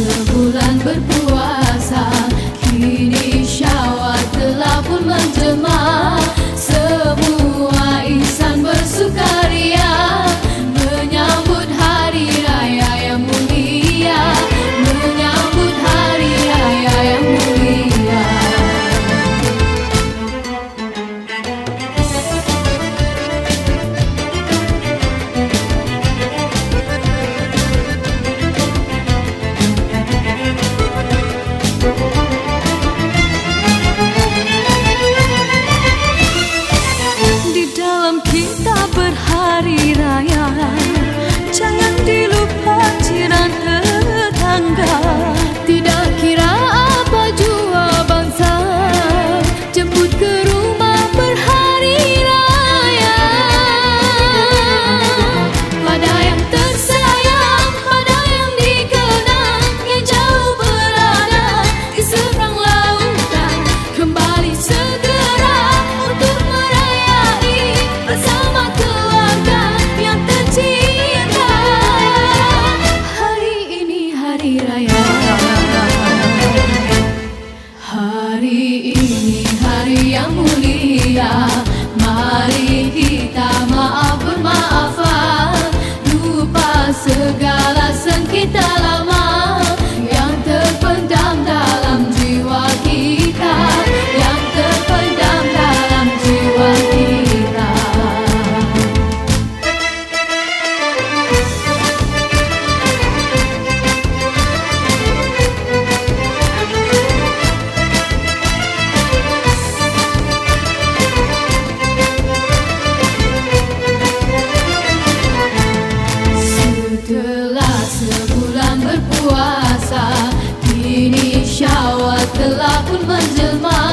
sebulan berpuluh lacul mă